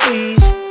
please.